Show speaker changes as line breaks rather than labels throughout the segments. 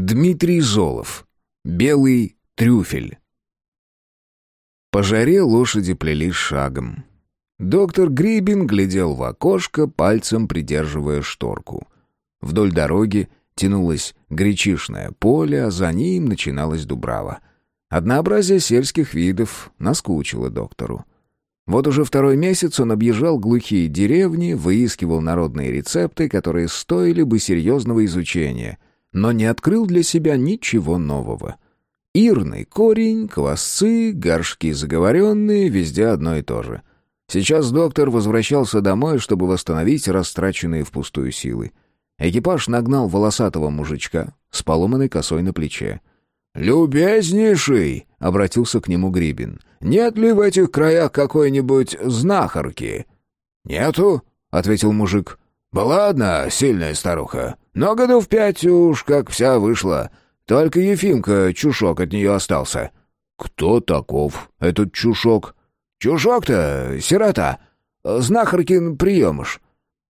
Дмитрий Золов. Белый трюфель. По жаре лошади плелись шагом. Доктор Грибин глядел в окошко, пальцем придерживая шторку. Вдоль дороги тянулось гречишное поле, а за ним начиналась Дубрава. Однообразие сельских видов наскучило доктору. Вот уже второй месяц он объезжал глухие деревни, выискивал народные рецепты, которые стоили бы серьезного изучения — но не открыл для себя ничего нового. Ирный корень, квасцы, горшки заговоренные, везде одно и то же. Сейчас доктор возвращался домой, чтобы восстановить растраченные впустую силы. Экипаж нагнал волосатого мужичка с поломанной косой на плече. «Любезнейший!» — обратился к нему Грибин. «Нет ли в этих краях какой-нибудь знахарки?» «Нету», — ответил мужик. «Была одна сильная старуха, но году в пять уж как вся вышла. Только Ефимка, чушок от нее остался». «Кто таков этот чушок?» «Чушок-то сирота. Знахаркин приемыш.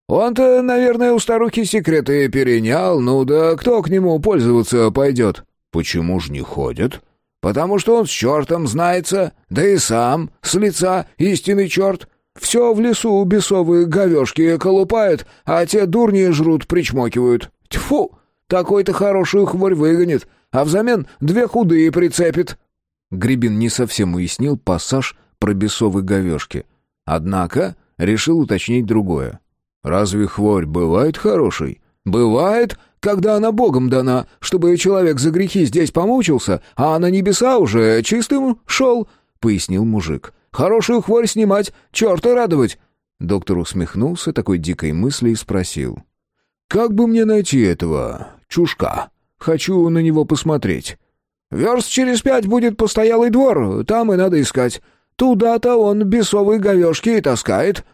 Он-то, наверное, у старухи секреты перенял, ну да кто к нему пользоваться пойдет?» «Почему ж не ходят?» «Потому что он с чертом знается, да и сам, с лица истинный черт. Все в лесу бесовые говешки колупают, а те дурни жрут, причмокивают. Тьфу! Такой-то хорошую хворь выгонит, а взамен две худые прицепит». Грибин не совсем уяснил пассаж про бесовые говешки. Однако решил уточнить другое. «Разве хворь бывает хорошей?» «Бывает, когда она Богом дана, чтобы человек за грехи здесь помучился, а на небеса уже чистым шел», — пояснил мужик. Хорошую хворь снимать, черта радовать!» Доктор усмехнулся такой дикой мысли и спросил. «Как бы мне найти этого чушка? Хочу на него посмотреть». «Верст через пять будет постоялый двор, там и надо искать. Туда-то он бесовые говешки и таскает».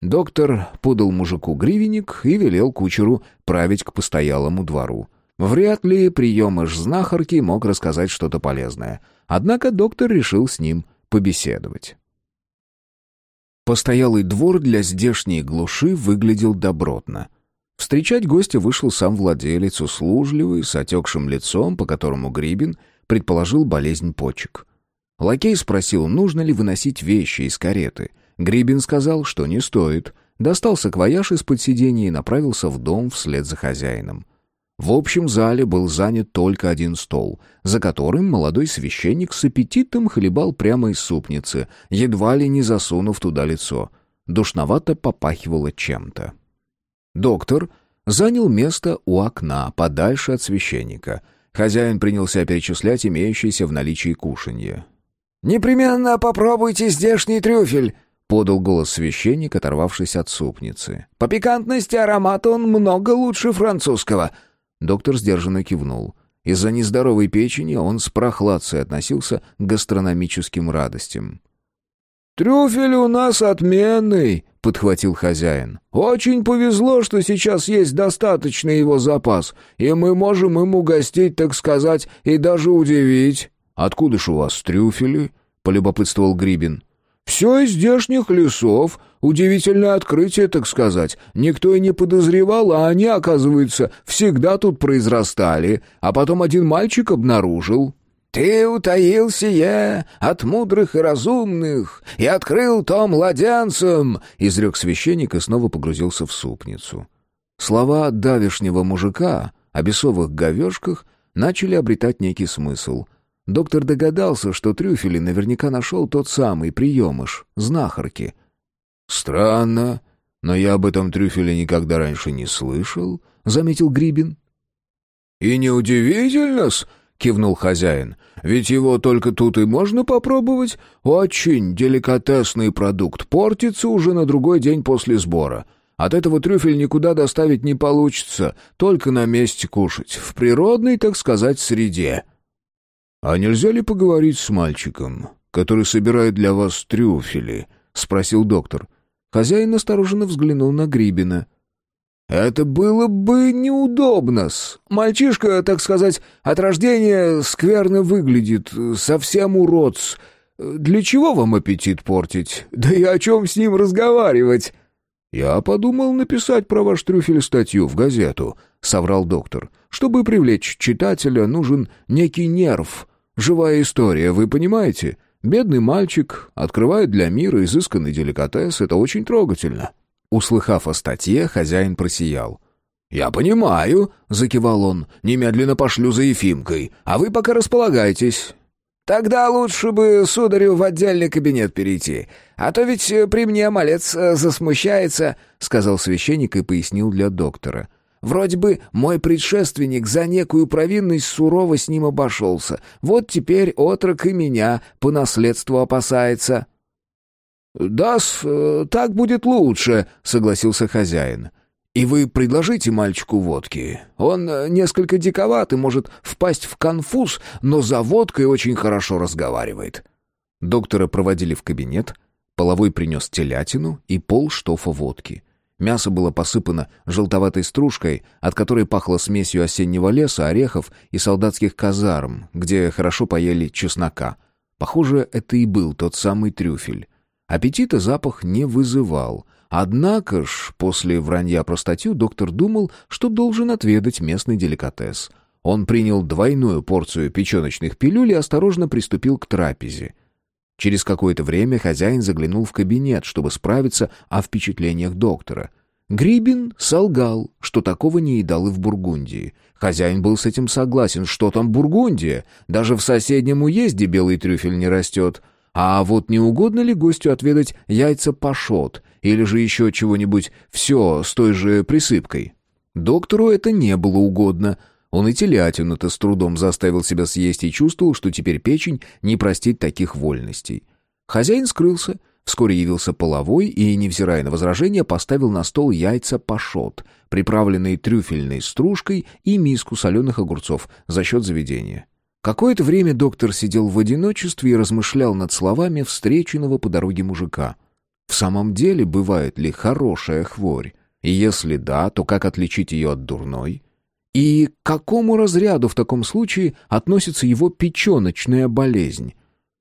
Доктор подал мужику гривенник и велел кучеру править к постоялому двору. Вряд ли приемыш знахарки мог рассказать что-то полезное. Однако доктор решил с ним побеседовать. Постоялый двор для здешней глуши выглядел добротно. Встречать гостя вышел сам владелец, услужливый, с отекшим лицом, по которому Грибин предположил болезнь почек. Лакей спросил, нужно ли выносить вещи из кареты. Грибин сказал, что не стоит. Достал саквояж из-под сиденья и направился в дом вслед за хозяином. В общем зале был занят только один стол, за которым молодой священник с аппетитом хлебал прямо из супницы, едва ли не засунув туда лицо. Душновато попахивало чем-то. Доктор занял место у окна, подальше от священника. Хозяин принялся перечислять имеющиеся в наличии кушанье. «Непременно попробуйте здешний трюфель!» — подал голос священник, оторвавшись от супницы. «По пикантности аромата он много лучше французского!» Доктор сдержанно кивнул. Из-за нездоровой печени он с прохладцей относился к гастрономическим радостям. «Трюфель у нас отменный», — подхватил хозяин. «Очень повезло, что сейчас есть достаточный его запас, и мы можем им угостить, так сказать, и даже удивить». «Откуда ж у вас трюфели?» — полюбопытствовал Грибин. «Все из здешних лесов. Удивительное открытие, так сказать. Никто и не подозревал, а они, оказывается, всегда тут произрастали. А потом один мальчик обнаружил». «Ты утаил сие от мудрых и разумных и открыл то младенцам!» — изрек священник и снова погрузился в супницу. Слова давешнего мужика о бесовых говешках начали обретать некий смысл — Доктор догадался, что трюфели наверняка нашел тот самый приемыш, знахарки. «Странно, но я об этом трюфеле никогда раньше не слышал», — заметил Грибин. «И неудивительно-с», — кивнул хозяин, — «ведь его только тут и можно попробовать. Очень деликатесный продукт, портится уже на другой день после сбора». От этого трюфель никуда доставить не получится, только на месте кушать, в природной, так сказать, среде. «А нельзя ли поговорить с мальчиком, который собирает для вас трюфели?» — спросил доктор. Хозяин настороженно взглянул на Грибина. «Это было бы неудобно-с. Мальчишка, так сказать, от рождения скверно выглядит, совсем уродц. Для чего вам аппетит портить? Да и о чем с ним разговаривать?» «Я подумал написать про ваш трюфель статью в газету», — соврал доктор. «Чтобы привлечь читателя, нужен некий нерв. Живая история, вы понимаете? Бедный мальчик открывает для мира изысканный деликатес, это очень трогательно». Услыхав о статье, хозяин просиял. «Я понимаю», — закивал он, — «немедленно пошлю за Ефимкой, а вы пока располагайтесь».
«Тогда лучше бы, сударю, в отдельный кабинет перейти, а то ведь при мне малец э, засмущается», — сказал священник и пояснил для доктора. «Вроде бы мой предшественник за некую провинность сурово с ним обошелся, вот теперь отрок и меня по наследству опасается».
«Да-с, э, так будет лучше», — согласился хозяин. «И вы предложите мальчику водки. Он э, несколько диковат и может впасть в конфуз, но за водкой очень хорошо разговаривает». Доктора проводили в кабинет, половой принес телятину и пол штофа водки. Мясо было посыпано желтоватой стружкой, от которой пахло смесью осеннего леса, орехов и солдатских казарм, где хорошо поели чеснока. Похоже, это и был тот самый трюфель. Аппетита запах не вызывал. Однако ж, после вранья про статью, доктор думал, что должен отведать местный деликатес. Он принял двойную порцию печеночных пилюль и осторожно приступил к трапезе. Через какое-то время хозяин заглянул в кабинет, чтобы справиться о впечатлениях доктора. Грибин солгал, что такого не едал и в Бургундии. Хозяин был с этим согласен. Что там Бургундия? Даже в соседнем уезде белый трюфель не растет. А вот не угодно ли гостю отведать яйца пашот или же еще чего-нибудь все с той же присыпкой? Доктору это не было угодно. Он и телятину-то с трудом заставил себя съесть и чувствовал, что теперь печень не простит таких вольностей. Хозяин скрылся, вскоре явился половой и, невзирая на возражения, поставил на стол яйца пашот, приправленные трюфельной стружкой и миску соленых огурцов за счет заведения. Какое-то время доктор сидел в одиночестве и размышлял над словами встреченного по дороге мужика. В самом деле, бывает ли хорошая хворь? И если да, то как отличить ее от дурной? И к какому разряду в таком случае относится его печеночная болезнь?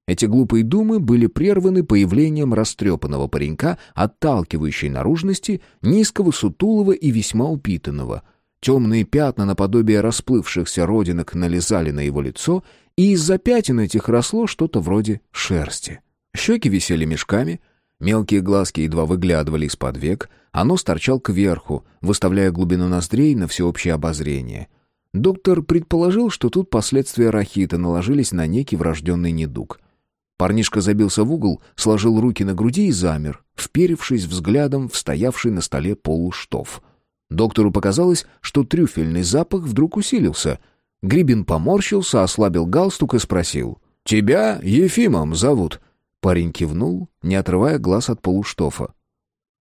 Эти глупые думы были прерваны появлением растрепанного паренька, отталкивающей наружности, низкого, сутулого и весьма упитанного — Темные пятна наподобие расплывшихся родинок налезали на его лицо, и из-за пятен этих росло что-то вроде шерсти. Щеки висели мешками, мелкие глазки едва выглядывали из-под век, а нос торчал кверху, выставляя глубину ноздрей на всеобщее обозрение. Доктор предположил, что тут последствия рахита наложились на некий врожденный недуг. Парнишка забился в угол, сложил руки на груди и замер, вперевшись взглядом в стоявший на столе полуштов — Доктору показалось, что трюфельный запах вдруг усилился. Грибин поморщился, ослабил галстук и спросил. «Тебя Ефимом зовут?» Парень кивнул, не отрывая глаз от полуштофа.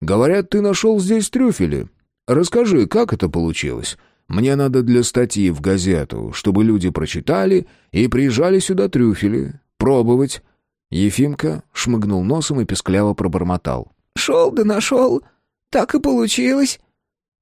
«Говорят, ты нашел здесь трюфели. Расскажи, как это получилось? Мне надо для статьи в газету, чтобы люди прочитали и приезжали сюда трюфели. Пробовать». Ефимка шмыгнул носом и пескляво пробормотал.
«Шел да нашел. Так и получилось».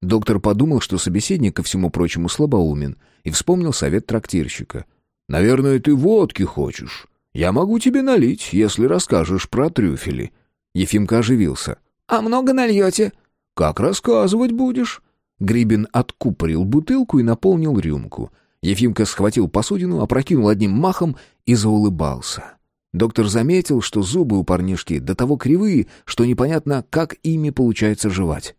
Доктор подумал, что собеседник, ко всему прочему, слабоумен, и вспомнил совет трактирщика. «Наверное, ты водки хочешь. Я могу тебе налить, если расскажешь про трюфели». Ефимка оживился.
«А много нальете?»
«Как рассказывать будешь?» Грибин откупорил бутылку и наполнил рюмку. Ефимка схватил посудину, опрокинул одним махом и заулыбался. Доктор заметил, что зубы у парнишки до того кривые, что непонятно, как ими получается жевать.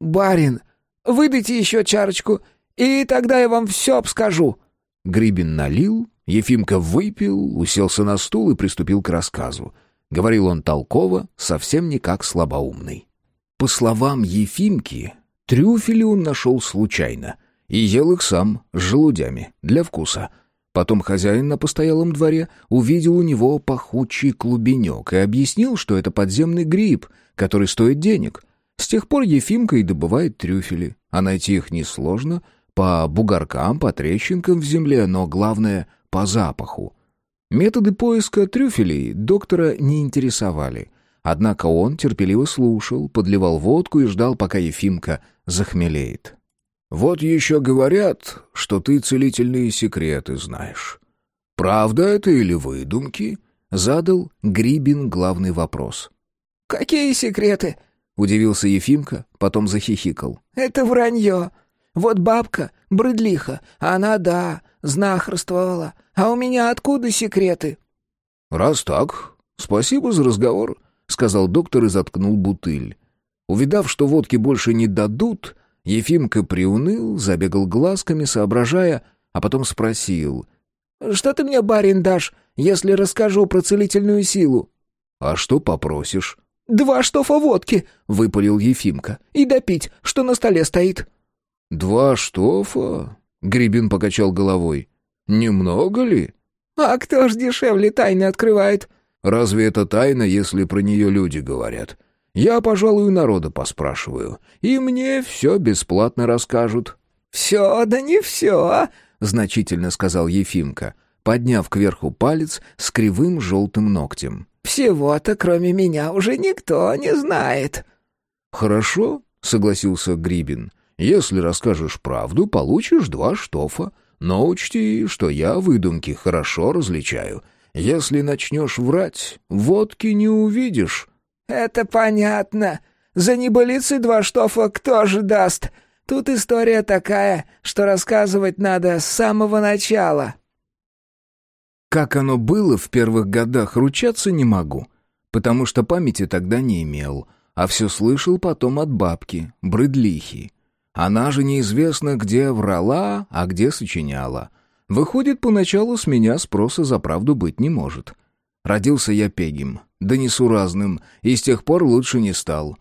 «Барин, Выдайте еще чарочку, и тогда я вам все обскажу».
Грибин налил, Ефимка выпил, уселся на стул и приступил к рассказу. Говорил он толково, совсем не как слабоумный. По словам Ефимки, трюфели он нашел случайно и ел их сам с желудями, для вкуса. Потом хозяин на постоялом дворе увидел у него пахучий клубенек и объяснил, что это подземный гриб, который стоит денег — с тех пор Ефимка и добывает трюфели, а найти их несложно, по бугоркам, по трещинкам в земле, но главное — по запаху. Методы поиска трюфелей доктора не интересовали, однако он терпеливо слушал, подливал водку и ждал, пока Ефимка захмелеет. «Вот еще говорят, что ты целительные секреты знаешь. Правда это или выдумки?» — задал Грибин главный вопрос.
«Какие секреты?»
Удивился Ефимка, потом захихикал.
«Это вранье. Вот бабка, брыдлиха, она, да, знахарствовала. А у меня откуда секреты?»
«Раз так, спасибо за разговор», — сказал доктор и заткнул бутыль. Увидав, что водки больше не дадут, Ефимка приуныл, забегал глазками, соображая, а потом спросил.
«Что ты мне, барин, дашь, если расскажу про целительную силу?»
«А что попросишь?»
«Два штофа водки», — выпалил Ефимка. «И допить, что на столе стоит».
«Два штофа?» — Грибин покачал головой. «Немного ли?»
«А кто ж дешевле тайны открывает?»
«Разве это тайна, если про нее люди говорят? Я, пожалуй, народа поспрашиваю, и мне все бесплатно расскажут».
«Все, да не все», —
значительно сказал Ефимка, подняв кверху палец с кривым желтым ногтем.
«Всего-то, кроме меня, уже никто не знает».
«Хорошо», — согласился Грибин. «Если расскажешь правду, получишь два штофа. Но учти, что я выдумки хорошо различаю. Если начнешь врать, водки не увидишь».
«Это понятно. За небылицы два штофа кто же даст? Тут история такая, что рассказывать надо с самого начала».
Как оно было в первых годах, ручаться не могу, потому что памяти тогда не имел, а все слышал потом от бабки, брыдлихи. Она же неизвестно, где врала, а где сочиняла. Выходит, поначалу с меня спроса за правду быть не может. Родился я пегим, да несуразным, и с тех пор лучше не стал.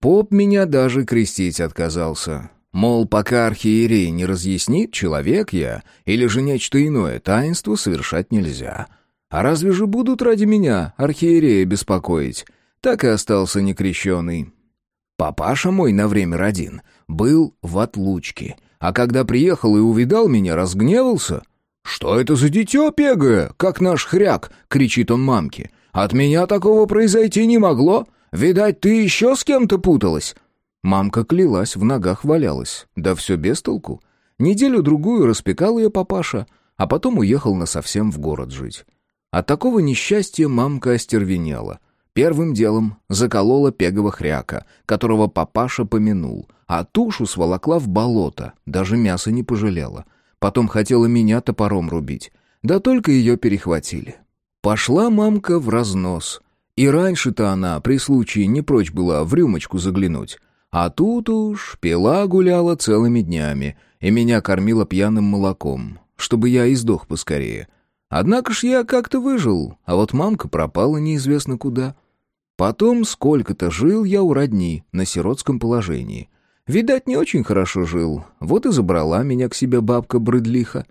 Поп меня даже крестить отказался. Мол, пока архиерей не разъяснит, человек я или же нечто иное таинство совершать нельзя. А разве же будут ради меня архиерея беспокоить? Так и остался некрещенный. Папаша мой на время родин был в отлучке, а когда приехал и увидал меня, разгневался. «Что это за дитё пегое, как наш хряк?» — кричит он мамке. «От меня такого произойти не могло. Видать, ты еще с кем-то путалась». Мамка клялась, в ногах валялась. Да все без толку. Неделю-другую распекал ее папаша, а потом уехал насовсем в город жить. От такого несчастья мамка остервенела. Первым делом заколола пегого хряка, которого папаша помянул, а тушу сволокла в болото, даже мяса не пожалела. Потом хотела меня топором рубить, да только ее перехватили. Пошла мамка в разнос. И раньше-то она при случае не прочь была в рюмочку заглянуть. А тут уж пила гуляла целыми днями и меня кормила пьяным молоком, чтобы я издох поскорее. Однако ж я как-то выжил, а вот мамка пропала неизвестно куда. Потом сколько-то жил я у родни на сиротском положении. Видать, не очень хорошо жил, вот и забрала меня к себе бабка Брыдлиха.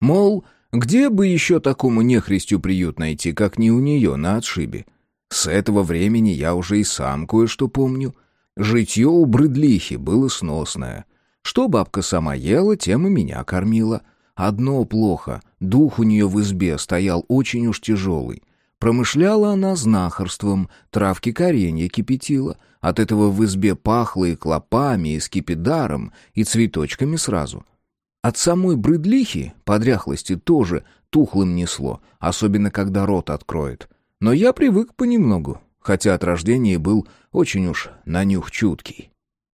Мол, где бы еще такому нехристю приют найти, как не у нее на отшибе? С этого времени я уже и сам кое-что помню. Житье у Брыдлихи было сносное. Что бабка сама ела, тем и меня кормила. Одно плохо, дух у нее в избе стоял очень уж тяжелый. Промышляла она знахарством, травки коренья кипятила. От этого в избе пахло и клопами, и скипидаром, и цветочками сразу. От самой брыдлихи, подряхлости, тоже тухлым несло, особенно когда рот откроет. Но я привык понемногу, хотя от рождения был очень уж на нюх чуткий.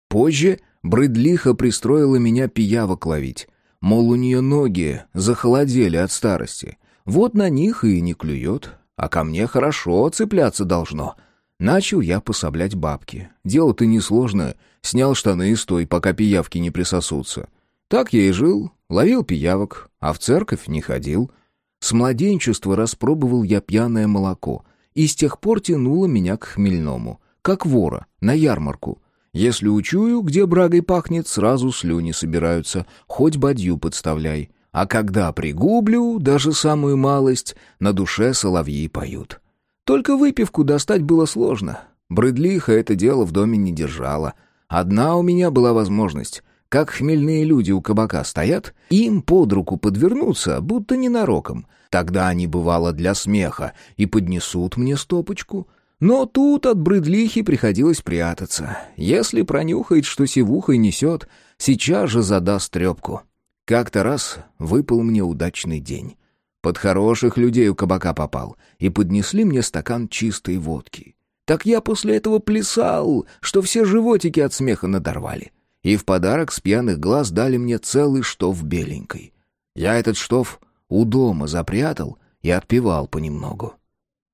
Позже брыдлиха пристроила меня пиявок ловить. Мол, у нее ноги захолодели от старости. Вот на них и не клюет, а ко мне хорошо цепляться должно. Начал я пособлять бабки. Дело-то несложное. Снял штаны и стой, пока пиявки не присосутся. Так я и жил, ловил пиявок, а в церковь не ходил. С младенчества распробовал я пьяное молоко, и с тех пор тянуло меня к хмельному, как вора, на ярмарку. Если учую, где брагой пахнет, сразу слюни собираются, хоть бадью подставляй. А когда пригублю, даже самую малость, на душе соловьи поют. Только выпивку достать было сложно. Брыдлиха это дело в доме не держала. Одна у меня была возможность. Как хмельные люди у кабака стоят, им под руку подвернуться, будто ненароком. Тогда они, бывало, для смеха и поднесут мне стопочку. Но тут от брыдлихи приходилось прятаться. Если пронюхает, что сивухой несет, сейчас же задаст трепку. Как-то раз выпал мне удачный день. Под хороших людей у кабака попал, и поднесли мне стакан чистой водки. Так я после этого плясал, что все животики от смеха надорвали. и в подарок с пьяных глаз дали мне целый штоф беленькой. Я этот штоф у дома запрятал и отпевал понемногу.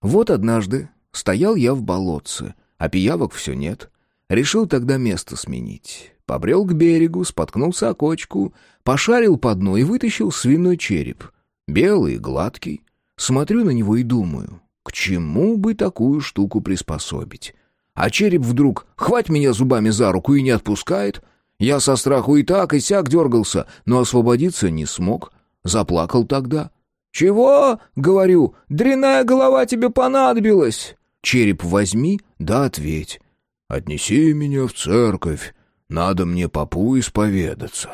Вот однажды стоял я в болотце, а пиявок все нет. Решил тогда место сменить. Побрел к берегу, споткнулся о кочку, пошарил по дну и вытащил свиной череп. Белый, гладкий. Смотрю на него и думаю, к чему бы такую штуку приспособить? А череп вдруг хвать меня зубами за руку и не отпускает. Я со страху и так, и сяк дергался, но освободиться не смог. Заплакал тогда. «Чего?» — говорю. «Дряная голова тебе понадобилась!» «Череп возьми, да ответь. Отнеси меня в церковь, надо мне попу исповедаться».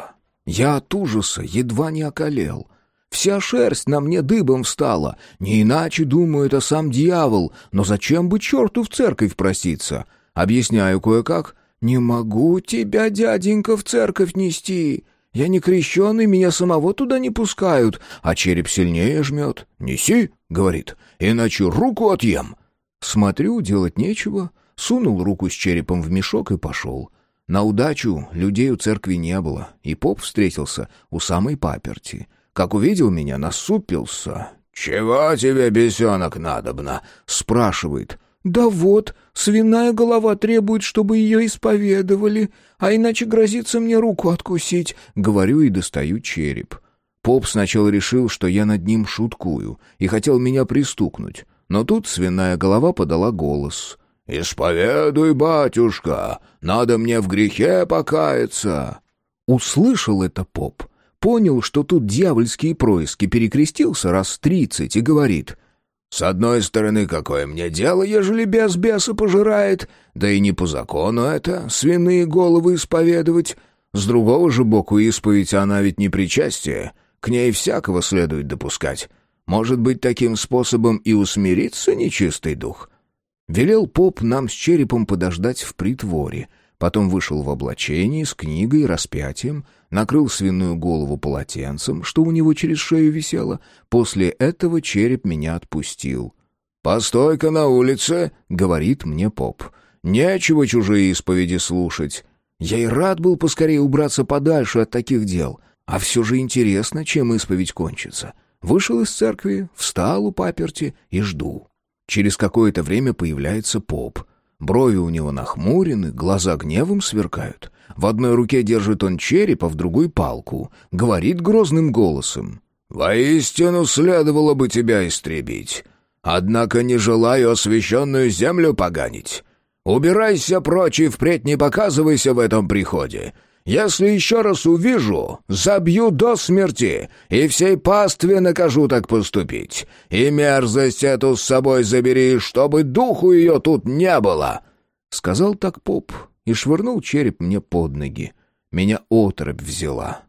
Я от ужаса едва не околел. Вся шерсть на мне дыбом встала. Не иначе, думаю, это сам дьявол. Но зачем бы черту в церковь проситься? Объясняю кое-как. «Не могу тебя, дяденька, в церковь нести. Я не крещеный, меня самого туда не пускают, а череп сильнее жмет. «Неси», — говорит, — «иначе руку отъем». Смотрю, делать нечего, сунул руку с черепом в мешок и пошел. На удачу людей у церкви не было, и поп встретился у самой паперти. Как увидел меня, насупился. «Чего тебе, бесенок, надобно?» — спрашивает. «Да вот, свиная голова требует, чтобы ее исповедовали, а иначе грозится мне руку откусить», — говорю и достаю череп. Поп сначала решил, что я над ним шуткую, и хотел меня пристукнуть. Но тут свиная голова подала голос. «Исповедуй, батюшка, надо мне в грехе покаяться». Услышал это поп, понял, что тут дьявольские происки, перекрестился раз тридцать и говорит — с одной стороны, какое мне дело, ежели бес беса пожирает, да и не по закону это, свиные головы исповедовать. С другого же боку, исповедь она ведь не причастие, к ней всякого следует допускать. Может быть, таким способом и усмирится нечистый дух. Велел поп нам с черепом подождать в притворе, потом вышел в облачении с книгой и распятием, накрыл свиную голову полотенцем, что у него через шею висело. После этого череп меня отпустил. «Постой-ка на улице», — говорит мне поп. «Нечего чужие исповеди слушать». Я и рад был поскорее убраться подальше от таких дел. А все же интересно, чем исповедь кончится. Вышел из церкви, встал у паперти и жду. Через какое-то время появляется поп — Брови у него нахмурены, глаза гневом сверкают. В одной руке держит он череп, а в другой — палку. Говорит грозным голосом. «Воистину следовало бы тебя истребить. Однако не желаю освященную землю поганить. Убирайся прочь и впредь не показывайся в этом приходе. Если еще раз увижу, забью до смерти, и всей пастве накажу так поступить. И мерзость эту с собой забери, чтобы духу ее тут не было!» Сказал так поп и швырнул череп мне под ноги. Меня оторопь взяла.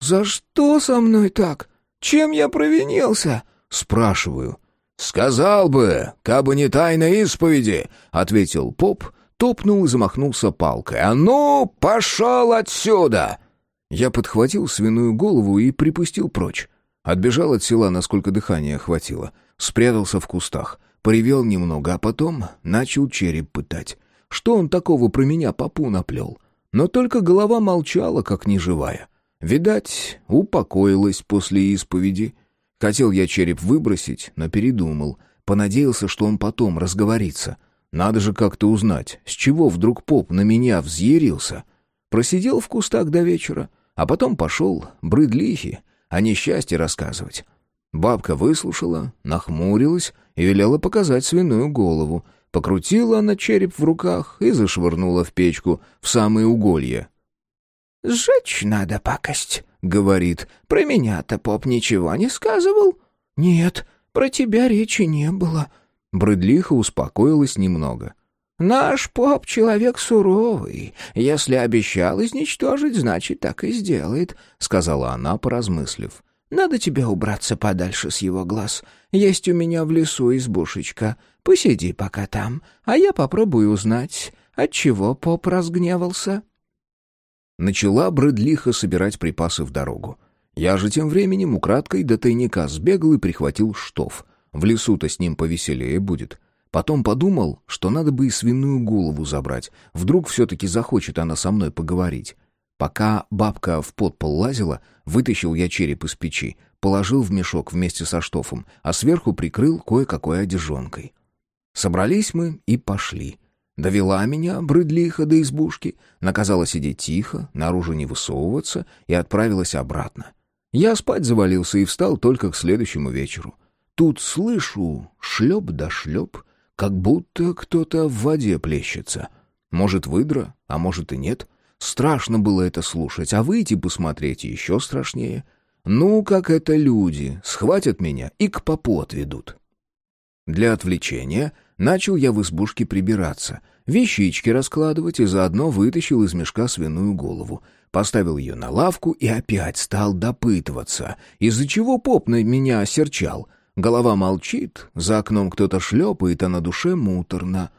«За что со мной так? Чем я провинился?» Спрашиваю. «Сказал бы, кабы не тайна исповеди», — ответил поп, — топнул и замахнулся палкой. «А ну, пошел отсюда!» Я подхватил свиную голову и припустил прочь. Отбежал от села, насколько дыхания хватило. Спрятался в кустах, поревел немного, а потом начал череп пытать. Что он такого про меня попу наплел? Но только голова молчала, как неживая. Видать, упокоилась после исповеди. Хотел я череп выбросить, но передумал. Понадеялся, что он потом разговорится — надо же как-то узнать, с чего вдруг поп на меня взъярился. Просидел в кустах до вечера, а потом пошел брыдлихи о несчастье рассказывать. Бабка выслушала, нахмурилась и велела показать свиную голову. Покрутила она череп в руках и зашвырнула в печку в самые уголья. «Сжечь надо пакость», — говорит. «Про меня-то поп ничего не сказывал?» «Нет, про тебя речи не было», Брыдлиха успокоилась немного. «Наш поп — человек суровый. Если обещал изничтожить, значит, так и сделает», — сказала она, поразмыслив. «Надо тебе убраться подальше с его глаз. Есть у меня в лесу избушечка. Посиди пока там, а я попробую узнать, отчего поп разгневался». Начала Брыдлиха собирать припасы в дорогу. Я же тем временем украдкой до тайника сбегал и прихватил штоф — в лесу-то с ним повеселее будет. Потом подумал, что надо бы и свиную голову забрать. Вдруг все-таки захочет она со мной поговорить. Пока бабка в подпол лазила, вытащил я череп из печи, положил в мешок вместе со штофом, а сверху прикрыл кое-какой одежонкой. Собрались мы и пошли. Довела меня, брыдлиха, до избушки, наказала сидеть тихо, наружу не высовываться и отправилась обратно. Я спать завалился и встал только к следующему вечеру. Тут слышу шлеп да шлеп, как будто кто-то в воде плещется. Может, выдра, а может и нет. Страшно было это слушать, а выйти посмотреть еще страшнее. Ну, как это люди, схватят меня и к попу отведут. Для отвлечения начал я в избушке прибираться, вещички раскладывать и заодно вытащил из мешка свиную голову, поставил ее на лавку и опять стал допытываться, из-за чего поп на меня осерчал. Голова молчит, за окном кто-то шлепает, а на душе муторно.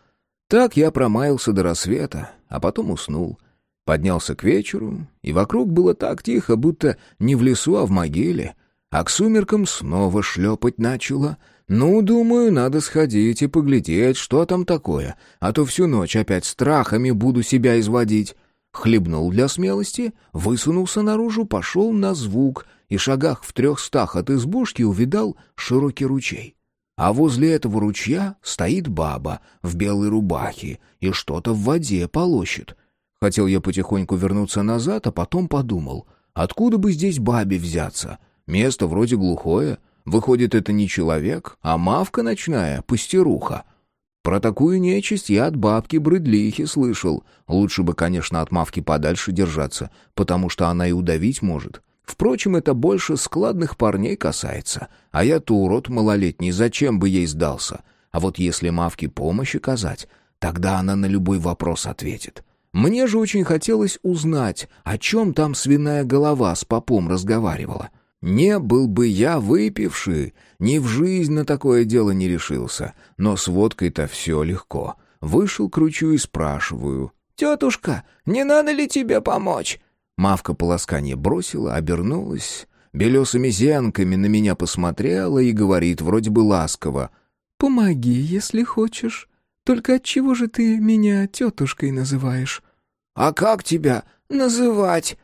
Так я промаялся до рассвета, а потом уснул — Поднялся к вечеру, и вокруг было так тихо, будто не в лесу, а в могиле. А к сумеркам снова шлепать начало. Ну, думаю, надо сходить и поглядеть, что там такое, а то всю ночь опять страхами буду себя изводить. Хлебнул для смелости, высунулся наружу, пошел на звук, и шагах в трехстах от избушки увидал широкий ручей. А возле этого ручья стоит баба в белой рубахе и что-то в воде полощет. Хотел я потихоньку вернуться назад, а потом подумал, откуда бы здесь бабе взяться? Место вроде глухое. Выходит, это не человек, а мавка ночная, пустеруха. Про такую нечисть я от бабки Брыдлихи слышал. Лучше бы, конечно, от мавки подальше держаться, потому что она и удавить может. Впрочем, это больше складных парней касается. А я-то урод малолетний, зачем бы ей сдался? А вот если мавке помощь оказать, тогда она на любой вопрос ответит. Мне же очень хотелось узнать, о чем там свиная голова с попом разговаривала. Не был бы я выпивший, ни в жизнь на такое дело не решился. Но с водкой-то все легко. Вышел к ручью и спрашиваю. «Тетушка, не надо ли тебе помочь?» Мавка полоскание бросила, обернулась, белесыми зенками на меня посмотрела и говорит вроде бы ласково. «Помоги, если хочешь. Только от чего же ты меня тетушкой называешь? А как тебя называть?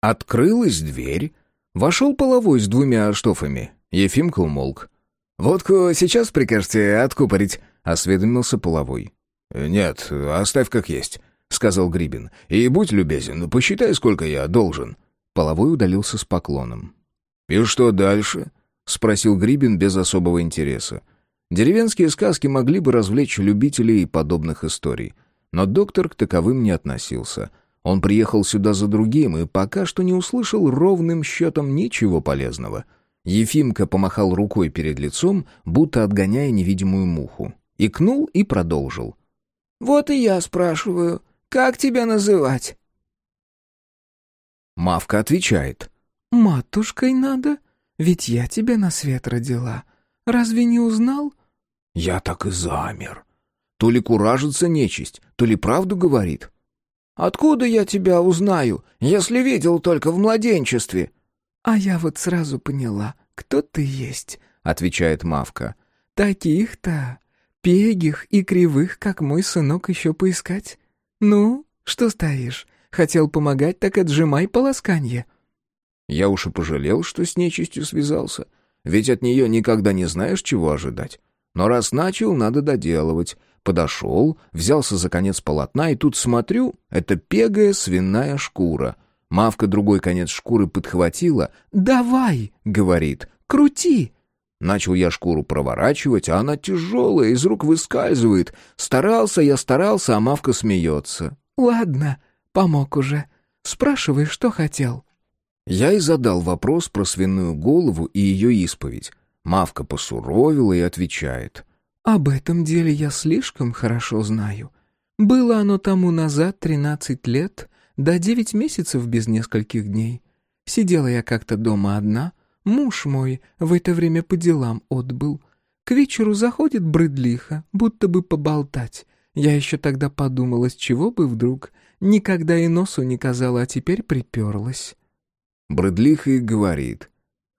Открылась дверь. Вошел половой с двумя штофами. Ефимка умолк. «Водку сейчас прикажете откупорить?» — осведомился половой. «Нет, оставь как есть», — сказал Грибин. «И будь любезен, посчитай, сколько я должен». Половой удалился с поклоном. «И что дальше?» — спросил Грибин без особого интереса. Деревенские сказки могли бы развлечь любителей подобных историй. Но доктор к таковым не относился. Он приехал сюда за другим и пока что не услышал ровным счетом ничего полезного. Ефимка помахал рукой перед лицом, будто отгоняя невидимую муху. Икнул и продолжил. «Вот и я спрашиваю, как тебя называть?» Мавка отвечает. «Матушкой надо, ведь я тебя на свет родила. Разве не узнал?» Я так и замер. То ли куражится нечисть, то ли правду говорит. «Откуда я тебя узнаю, если видел только в младенчестве?» «А я вот сразу поняла, кто ты есть», — отвечает Мавка. «Таких-то, пегих и кривых, как мой сынок, еще поискать. Ну, что стоишь? Хотел помогать, так отжимай полосканье». Я уж и пожалел, что с нечистью связался, ведь от нее никогда не знаешь, чего ожидать. Но раз начал, надо доделывать. Подошел, взялся за конец полотна, и тут смотрю, это пегая свиная шкура. Мавка другой конец шкуры подхватила. «Давай!» — говорит. «Крути!» Начал я шкуру проворачивать, а она тяжелая, из рук выскальзывает. Старался я, старался, а Мавка смеется. «Ладно, помог уже. Спрашивай, что хотел». Я и задал вопрос про свиную голову и ее исповедь. Мавка посуровила и отвечает. «Об этом деле я слишком хорошо знаю. Было оно тому назад тринадцать лет, да девять месяцев без нескольких дней. Сидела я как-то дома одна, муж мой в это время по делам отбыл. К вечеру заходит брыдлиха, будто бы поболтать. Я еще тогда подумала, с чего бы вдруг. Никогда и носу не казала, а теперь приперлась». Брыдлиха и говорит.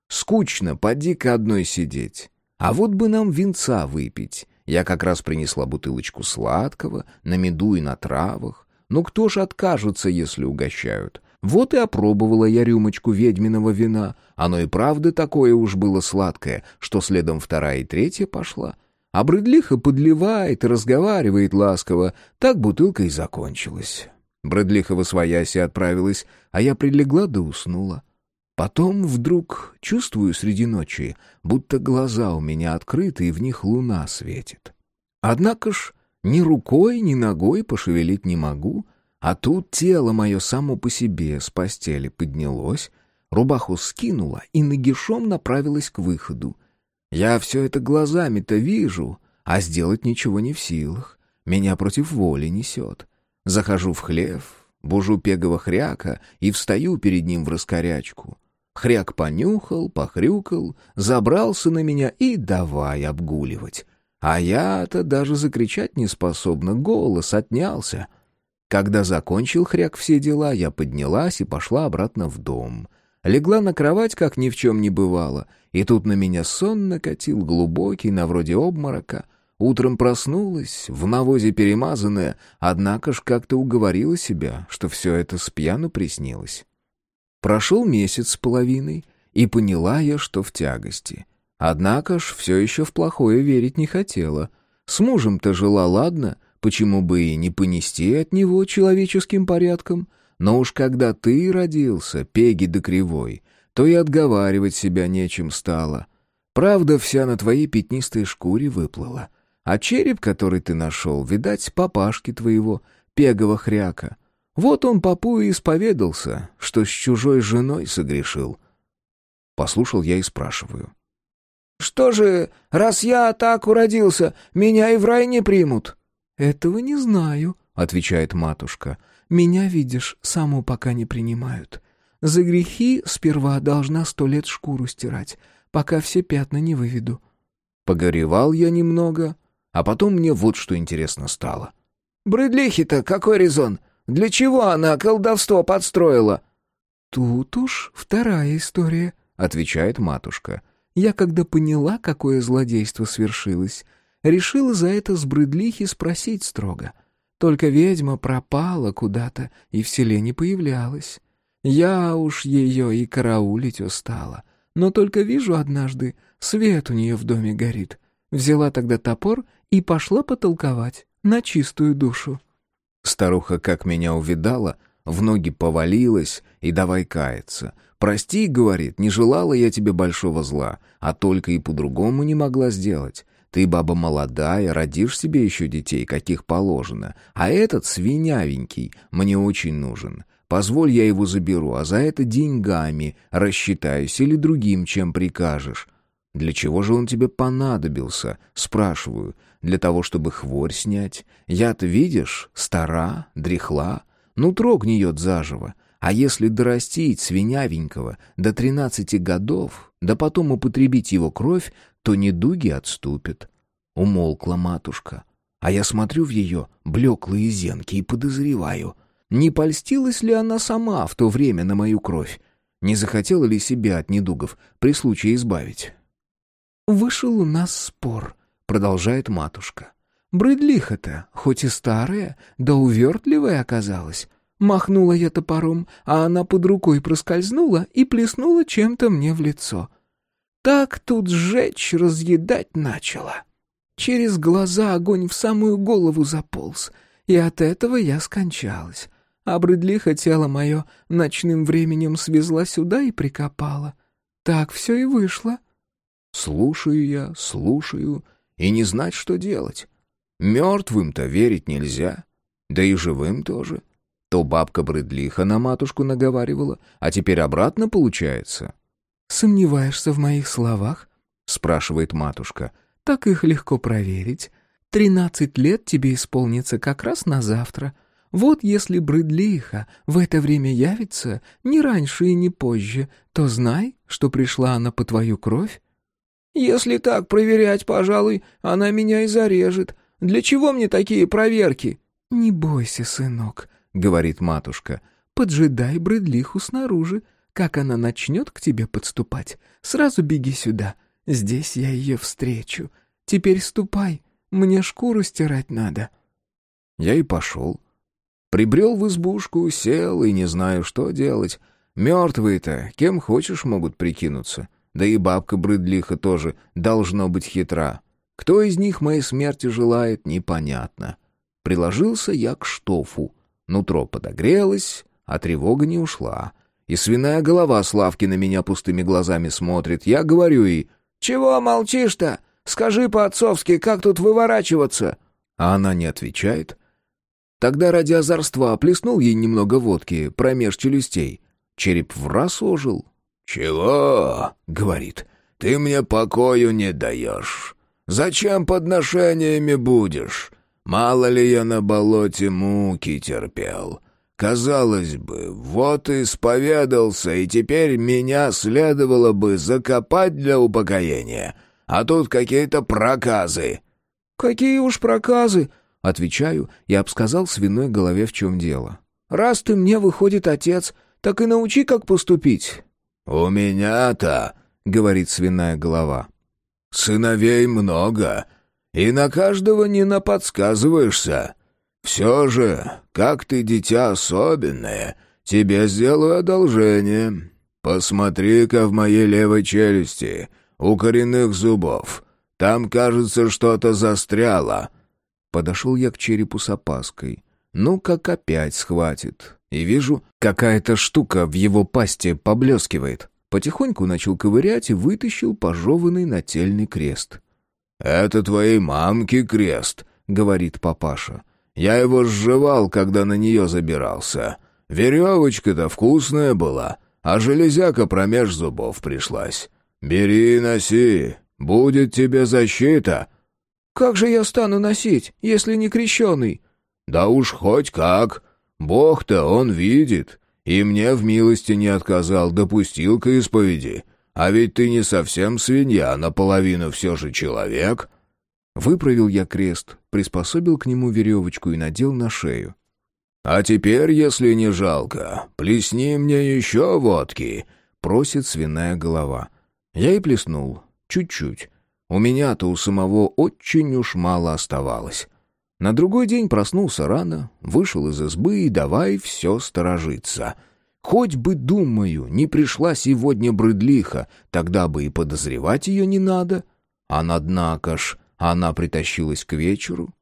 Скучно, поди-ка одной сидеть. А вот бы нам винца выпить. Я как раз принесла бутылочку сладкого, на меду и на травах. Ну кто ж откажется, если угощают? Вот и опробовала я рюмочку ведьминого вина. Оно и правда такое уж было сладкое, что следом вторая и третья пошла. А Брэдлиха подливает и разговаривает ласково. Так бутылка и закончилась. Брэдлиха восвоясь и отправилась, а я прилегла да уснула. Потом вдруг чувствую среди ночи, будто глаза у меня открыты и в них луна светит. Однако ж ни рукой, ни ногой пошевелить не могу, а тут тело мое само по себе с постели поднялось, рубаху скинула и нагишом направилась к выходу. Я все это глазами-то вижу, а сделать ничего не в силах. Меня против воли несет. Захожу в хлев, бужу пегого хряка и встаю перед ним в раскорячку. Хряк понюхал, похрюкал, забрался на меня и давай обгуливать. А я-то даже закричать не способна, голос отнялся. Когда закончил хряк все дела, я поднялась и пошла обратно в дом. Легла на кровать, как ни в чем не бывало, и тут на меня сон накатил глубокий, на вроде обморока. Утром проснулась, в навозе перемазанная, однако ж как-то уговорила себя, что все это с пьяну приснилось. Прошел месяц с половиной, и поняла я, что в тягости. Однако ж все еще в плохое верить не хотела. С мужем-то жила ладно, почему бы и не понести от него человеческим порядком? Но уж когда ты родился, пеги да кривой, то и отговаривать себя нечем стало. Правда вся на твоей пятнистой шкуре выплыла. А череп, который ты нашел, видать, папашки твоего, пегого хряка. Вот он попу и исповедался, что с чужой женой согрешил. Послушал я и спрашиваю.
«Что же, раз я так уродился, меня и в рай не примут?»
«Этого не знаю», — отвечает матушка. «Меня, видишь, саму пока не принимают. За грехи сперва должна сто лет шкуру стирать, пока все пятна не выведу».
Погоревал я немного, а потом мне вот что интересно стало.
«Брыдлихи-то какой резон? Для чего она колдовство подстроила?»
«Тут уж вторая история», — отвечает матушка. Я, когда поняла, какое злодейство свершилось, решила за это с Брыдлихи спросить строго. Только ведьма пропала куда-то и в селе не появлялась. Я уж ее и караулить устала. Но только вижу однажды, свет у нее в доме горит. Взяла тогда топор и пошла потолковать на чистую душу.
Старуха, как меня увидала, в ноги повалилась и давай каяться. «Прости, — говорит, — не желала я тебе большого зла, а только и по-другому не могла сделать. Ты баба молодая, родишь себе еще детей, каких положено. А этот свинявенький мне очень нужен. Позволь, я его заберу, а за это деньгами рассчитаюсь или другим, чем прикажешь. Для чего же он тебе понадобился? Спрашиваю. Для того, чтобы хворь снять. Я-то, видишь, стара, дряхла, нутро гниет заживо. А если дорастить свинявенького до тринадцати годов, да потом употребить его кровь, то недуги отступят. Умолкла матушка. А я смотрю в ее блеклые зенки и подозреваю, не польстилась ли она сама в то время на мою кровь, не захотела ли себя от недугов при случае избавить.
«Вышел у нас спор», — продолжает матушка. «Брыдлиха-то, хоть и старая, да увертливая оказалась. Махнула я топором, а она под рукой проскользнула и плеснула чем-то мне в лицо. Так тут сжечь, разъедать начала. Через глаза огонь в самую голову заполз, и от этого я скончалась. А брыдлиха тело мое ночным временем свезла сюда и прикопала. Так все и вышло.
Слушаю я, слушаю, и не знать, что делать. Мертвым-то верить нельзя, да и живым тоже. То бабка Брыдлиха на матушку наговаривала, а теперь обратно получается.
«Сомневаешься в моих словах?» — спрашивает матушка. «Так их легко проверить. Тринадцать лет тебе исполнится как раз на завтра. Вот если Брыдлиха в это время явится, не раньше и не позже, то знай, что пришла она по твою кровь».
«Если так проверять, пожалуй, она меня и зарежет. Для чего мне такие проверки?»
«Не бойся, сынок», — говорит матушка, — «поджидай брыдлиху снаружи. Как она начнет к тебе подступать, сразу беги сюда. Здесь я ее встречу. Теперь ступай, мне шкуру стирать надо».
Я и пошел. Прибрел в избушку, сел и не знаю, что делать. Мертвые-то кем хочешь могут прикинуться. Да и бабка Брыдлиха тоже должно быть хитра. Кто из них моей смерти желает, непонятно. Приложился я к штофу. Нутро подогрелось, а тревога не ушла. И свиная голова Славки на меня пустыми глазами смотрит. Я говорю ей, «Чего молчишь-то? Скажи по-отцовски, как тут выворачиваться?» А она не отвечает. Тогда ради озорства плеснул ей немного водки промеж челюстей. Череп в раз ожил.
«Чего?» — говорит. «Ты мне покою не даешь. Зачем подношениями будешь? Мало ли я на болоте муки терпел. Казалось бы, вот исповедался, и теперь меня следовало бы закопать для упокоения. А тут какие-то проказы».
«Какие уж проказы!» — отвечаю и обсказал свиной голове, в чем дело. «Раз ты мне, выходит, отец, так и научи, как поступить».
«У меня-то», — говорит свиная голова, — «сыновей много, и на каждого не наподсказываешься. Все же, как ты дитя особенное, тебе сделаю одолжение. Посмотри-ка в моей левой челюсти, у коренных зубов. Там, кажется, что-то застряло».
Подошел я к черепу с опаской. Ну, как опять схватит. И вижу, какая-то штука в его пасте поблескивает. Потихоньку начал ковырять и вытащил пожеванный нательный крест.
«Это твоей мамки крест», — говорит папаша. «Я его сживал, когда на нее забирался. Веревочка-то вкусная была, а железяка промеж зубов пришлась. Бери и носи, будет тебе защита».
«Как же я стану носить, если не крещеный?»
«Да уж хоть как. Бог-то он видит, и мне в милости не отказал, допустил к исповеди. А ведь ты не совсем свинья, наполовину все же человек».
Выправил я крест, приспособил к нему веревочку и надел на шею.
«А теперь, если не жалко, плесни мне еще водки», — просит свиная голова.
Я и плеснул, чуть-чуть. У меня-то у самого очень уж мало оставалось. На другой день проснулся рано, вышел из избы и давай все сторожиться. Хоть бы, думаю, не пришла сегодня брыдлиха, тогда бы и подозревать ее не надо. А однако ж, она притащилась к вечеру.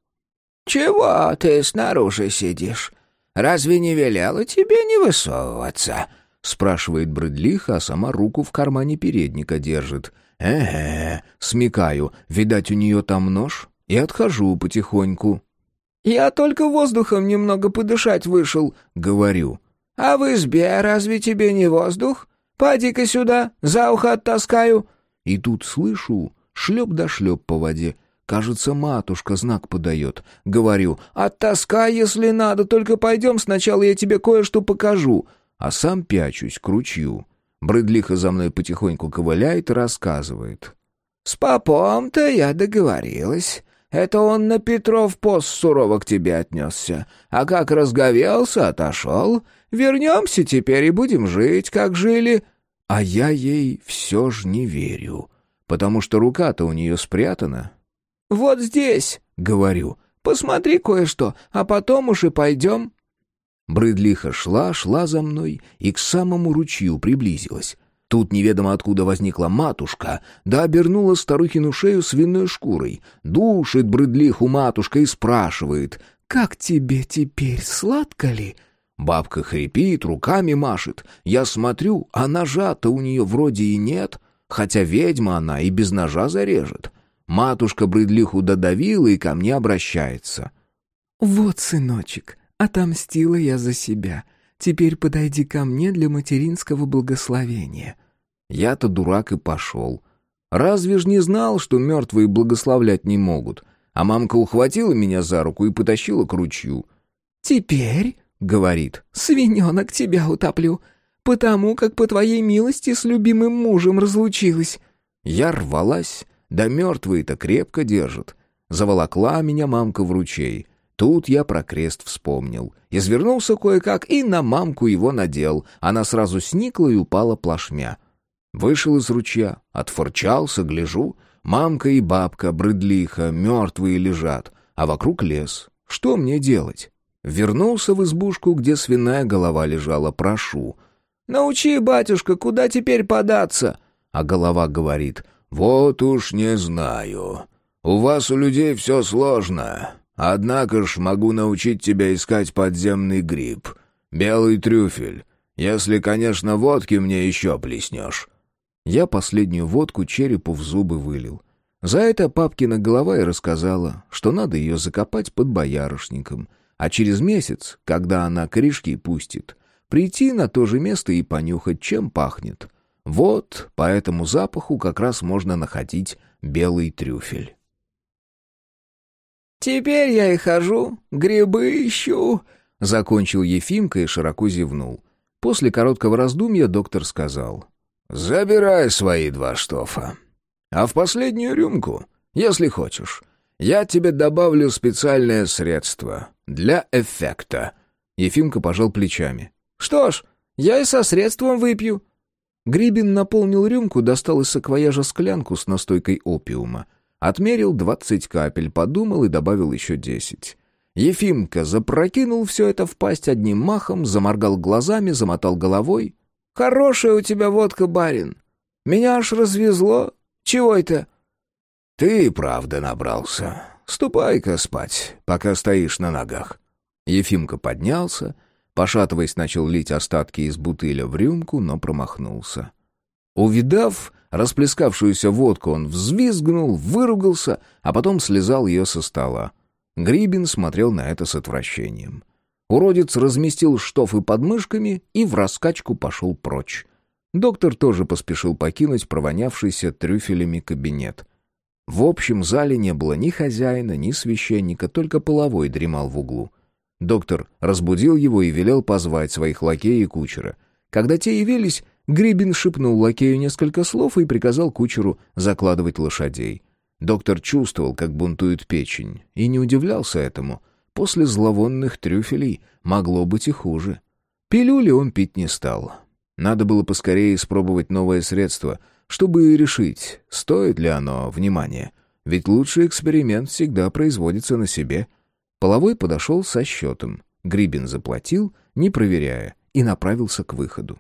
«Чего ты снаружи сидишь? Разве не велела тебе не высовываться?»
— спрашивает брыдлиха, а сама руку в кармане передника держит — «Э-э», смекаю, видать, у нее там нож, и отхожу потихоньку.
«Я только воздухом немного подышать вышел», — говорю.
«А в избе разве тебе не воздух? Поди-ка сюда, за ухо оттаскаю».
И тут слышу, шлеп да шлеп по воде. Кажется, матушка знак подает. Говорю,
«Оттаскай, если надо, только пойдем сначала я тебе кое-что покажу».
А сам пячусь к ручью. Брыдлиха за мной потихоньку ковыляет и рассказывает.
«С попом-то я договорилась. Это он на Петров пост сурово к тебе отнесся. А как разговелся, отошел. Вернемся теперь и будем жить, как жили».
А я ей все ж не верю, потому что рука-то у нее спрятана.
«Вот здесь», — говорю, — «посмотри кое-что, а потом уж и пойдем».
Брыдлиха шла, шла за мной и к самому ручью приблизилась. Тут неведомо откуда возникла матушка, да обернула старухину шею свиной шкурой. Душит брыдлиху матушка и спрашивает, «Как тебе теперь, сладко ли?» Бабка хрипит, руками машет. Я смотрю, а ножа-то у нее вроде и нет, хотя ведьма она и без ножа зарежет. Матушка брыдлиху додавила и ко мне обращается.
«Вот, сыночек, Отомстила я за себя. Теперь подойди ко мне для материнского благословения».
Я-то дурак и пошел. Разве ж не знал, что мертвые благословлять не могут? А мамка ухватила меня за руку и потащила к ручью.
«Теперь, — говорит, — свиненок тебя утоплю, потому как по твоей милости с любимым мужем разлучилась».
Я рвалась, да мертвые-то крепко держат. Заволокла меня мамка в ручей. Тут я про крест вспомнил. Извернулся кое-как и на мамку его надел. Она сразу сникла и упала плашмя. Вышел из ручья, отфорчался, гляжу. Мамка и бабка, брыдлиха, мертвые лежат, а вокруг лес. Что мне делать? Вернулся в избушку, где свиная голова лежала, прошу.
«Научи, батюшка, куда теперь податься?»
А голова говорит, «Вот уж не знаю. У вас, у людей, все сложно. Однако ж могу научить тебя искать подземный гриб, белый трюфель, если, конечно, водки мне еще плеснешь». Я последнюю водку черепу в зубы вылил. За это папкина голова и рассказала, что надо ее закопать под боярышником, а через месяц, когда она корешки пустит, прийти на то же место и понюхать, чем пахнет. Вот по этому запаху как раз можно находить белый трюфель.
«Теперь я и хожу, грибы ищу», —
закончил Ефимка и широко зевнул. После короткого раздумья доктор сказал — «Забирай свои два штофа. А в последнюю рюмку, если хочешь, я тебе добавлю специальное средство для эффекта». Ефимка пожал плечами.
«Что ж, я и со средством выпью».
Грибин наполнил рюмку, достал из саквояжа склянку с настойкой опиума. Отмерил двадцать капель, подумал и добавил еще десять. Ефимка запрокинул все это в пасть одним махом, заморгал глазами, замотал головой.
Хорошая у тебя водка, барин. Меня аж развезло. Чего это?»
«Ты правда набрался. Ступай-ка спать, пока стоишь на ногах». Ефимка поднялся, пошатываясь, начал лить остатки из бутыля в рюмку, но промахнулся. Увидав расплескавшуюся водку, он взвизгнул, выругался, а потом слезал ее со стола. Грибин смотрел на это с отвращением. Уродец разместил штофы под мышками и в раскачку пошел прочь. Доктор тоже поспешил покинуть провонявшийся трюфелями кабинет. В общем зале не было ни хозяина, ни священника, только половой дремал в углу. Доктор разбудил его и велел позвать своих лакея и кучера. Когда те явились, Грибин шепнул лакею несколько слов и приказал кучеру закладывать лошадей. Доктор чувствовал, как бунтует печень, и не удивлялся этому — После зловонных трюфелей могло быть и хуже. Пилюли он пить не стал. Надо было поскорее испробовать новое средство, чтобы решить, стоит ли оно внимания. Ведь лучший эксперимент всегда производится на себе. Половой подошел со счетом. Грибин заплатил, не проверяя, и направился к выходу.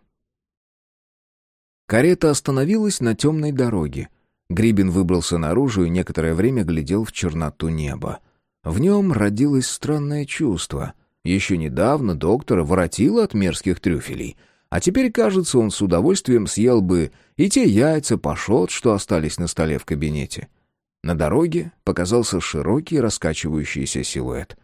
Карета остановилась на темной дороге. Грибин выбрался наружу и некоторое время глядел в черноту неба. В нем родилось странное чувство. Еще недавно доктора воротило от мерзких трюфелей, а теперь, кажется, он с удовольствием съел бы и те яйца пашот, что остались на столе в кабинете. На дороге показался широкий раскачивающийся силуэт.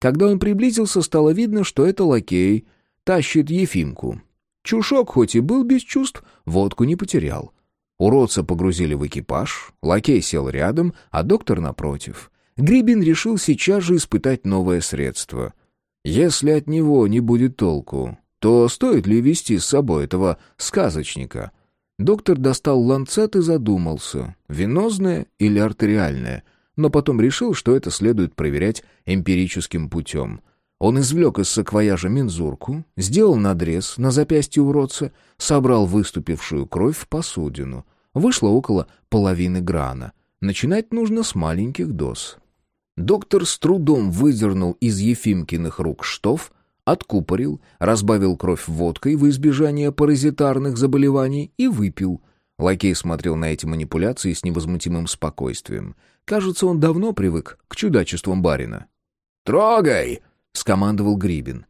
Когда он приблизился, стало видно, что это лакей тащит Ефимку. Чушок, хоть и был без чувств, водку не потерял. Уродца погрузили в экипаж, лакей сел рядом, а доктор напротив. Грибин решил сейчас же испытать новое средство. Если от него не будет толку, то стоит ли вести с собой этого сказочника? Доктор достал ланцет и задумался, венозное или артериальное, но потом решил, что это следует проверять эмпирическим путем. Он извлек из саквояжа мензурку, сделал надрез на запястье уродца, собрал выступившую кровь в посудину. Вышло около половины грана. Начинать нужно с маленьких доз. Доктор с трудом выдернул из Ефимкиных рук штоф, откупорил, разбавил кровь водкой в избежание паразитарных заболеваний и выпил. Лакей смотрел на эти манипуляции с невозмутимым спокойствием. Кажется, он давно привык к чудачествам барина. «Трогай!» — скомандовал Грибин.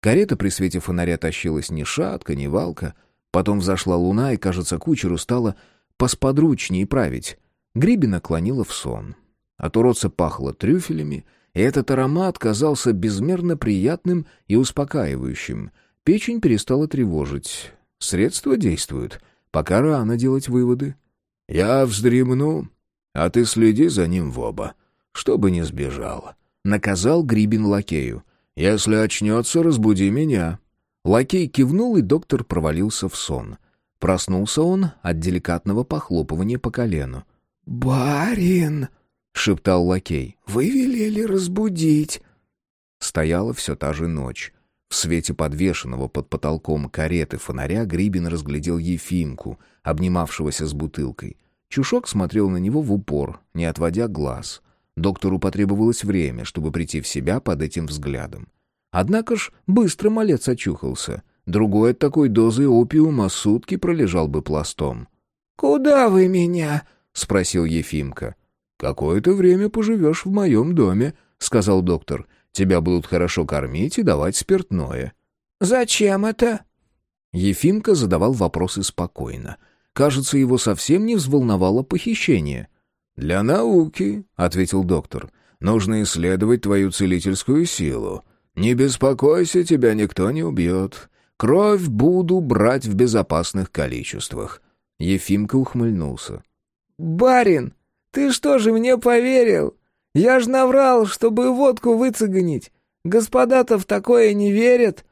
Карета при свете фонаря тащилась ни шатка, ни валка. Потом взошла луна, и, кажется, кучеру стало посподручнее править. Грибина клонила в сон. От уродца пахло трюфелями, и этот аромат казался безмерно приятным и успокаивающим. Печень перестала тревожить. Средства действуют. Пока рано делать выводы. «Я вздремну, а ты следи за ним в оба, чтобы не сбежал», — наказал Грибин лакею. «Если очнется, разбуди меня». Лакей кивнул, и доктор провалился в сон. Проснулся он от деликатного похлопывания по колену.
«Барин!» Шептал лакей. «Вы велели разбудить».
Стояла все та же ночь. В свете подвешенного под потолком кареты фонаря Грибин разглядел Ефимку, обнимавшегося с бутылкой. Чушок смотрел на него в упор, не отводя глаз. Доктору потребовалось время, чтобы прийти в себя под этим взглядом. Однако ж быстро малец очухался. Другой от такой дозы опиума сутки пролежал бы пластом.
«Куда вы меня?»
— спросил Ефимка. «Какое-то время поживешь в моем доме», — сказал доктор. «Тебя будут хорошо кормить и давать спиртное».
«Зачем это?»
Ефимка задавал вопросы спокойно. Кажется, его совсем не взволновало похищение. «Для науки», — ответил доктор. «Нужно исследовать твою целительскую силу. Не беспокойся, тебя никто не убьет. Кровь буду брать в безопасных количествах». Ефимка ухмыльнулся.
«Барин, ты что же мне поверил? Я ж наврал, чтобы водку выцегонить. Господа-то в такое не верят».